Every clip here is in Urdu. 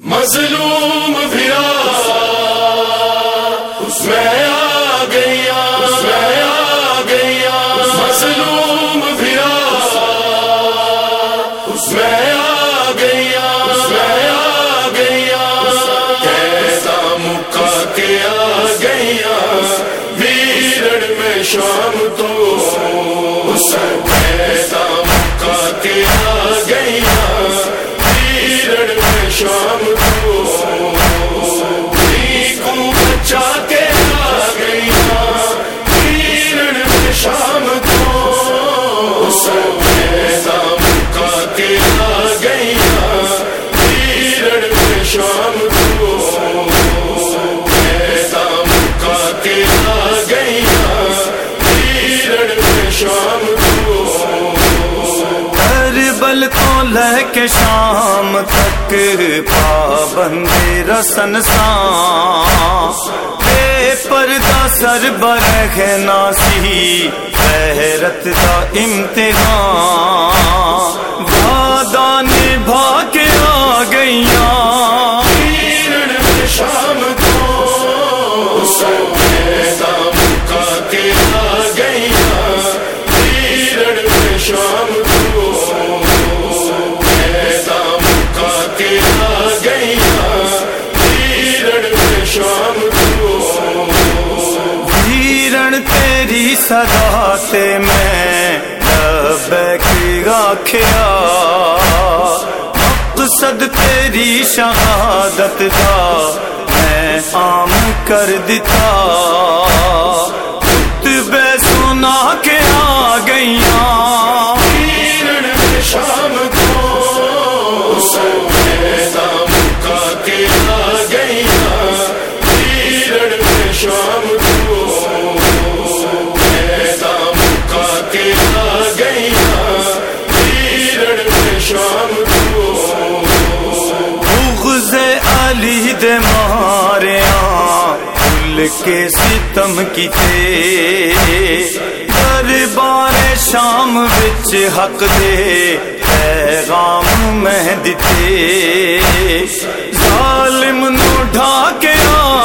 مظلوم بھیا اس میں آ گیا میں آ گیا مظلوم بھیا اس میں آ گیا میں آ گیا کیسا مکا کے آ گیا ویرڑ میں شام تو شام تو کربل کو لے کے شام تک پابندی رسن سان بے پردہ سر برہ ناسی حیرت کا امتحان شام کے آ گیا ویرڑ میں شام تو ہیرن تیری سدا تے میں آخیا مقصد تیری شہادت دا میں عام کر دیتا۔ شام تو کے آ گیا میں شام تو بغض علی دے ماریاں کے ستم کیتے دربار شام وچ حق دے۔ پیغام میں دتے ظالم نو ڈھا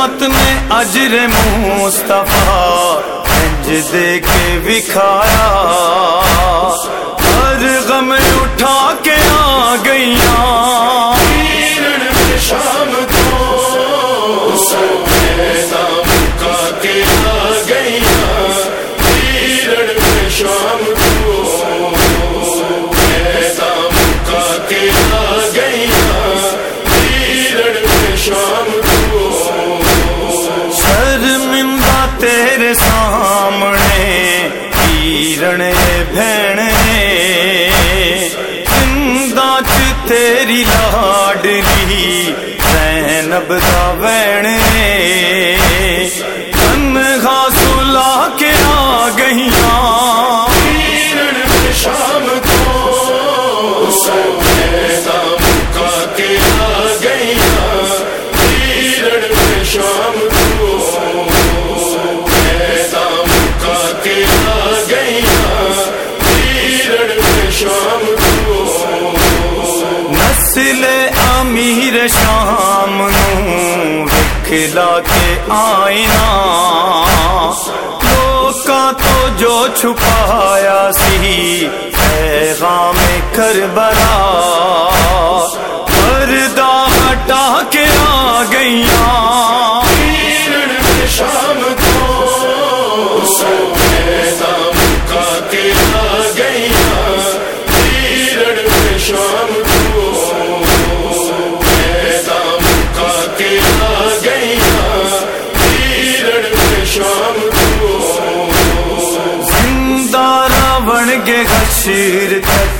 امت نے اجر مصطفیٰ انج دے کے وکھایا۔ ہر غم اٹھا کے آ گئیاں۔ شام تو کیسا مکا کے آ گیا شام تیرے سامنے ہیرن بھینے زندہ چ تیری لاڈلی زینب دا وینے نو کے آئنا لوکاں تو جو چھپایا سی پیغام کربلا۔ پردہ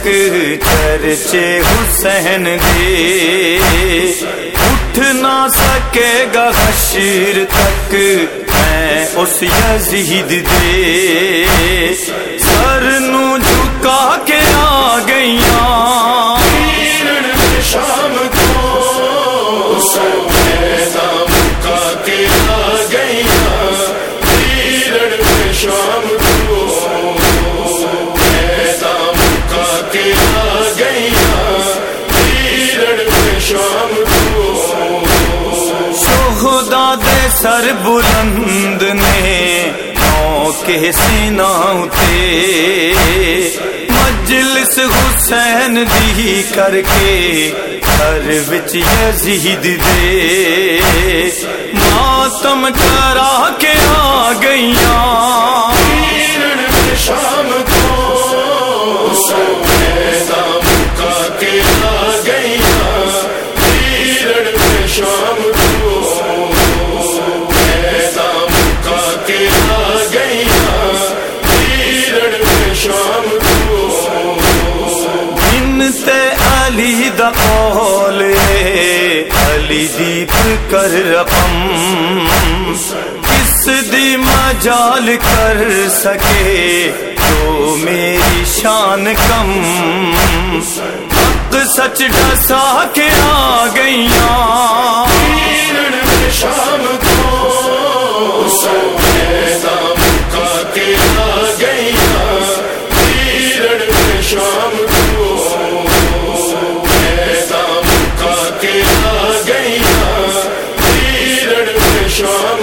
تک چرچے حسین دے اٹھ نہ سکے گا حشر تک میں اس یزید دے سر نو جھکا کے آ شہدا دے سر بلند نے کے سینا تے مجلس حسین دی کر کے گھر وچ یزید دے۔ ماتم کرا کے آ گئیاں۔ علی دا قول، علی دیپ کر رقم۔ کس دی مجال کر سکے جو میری شان کم۔ حق سچ ڈسا کے آ گئیاں۔ میدان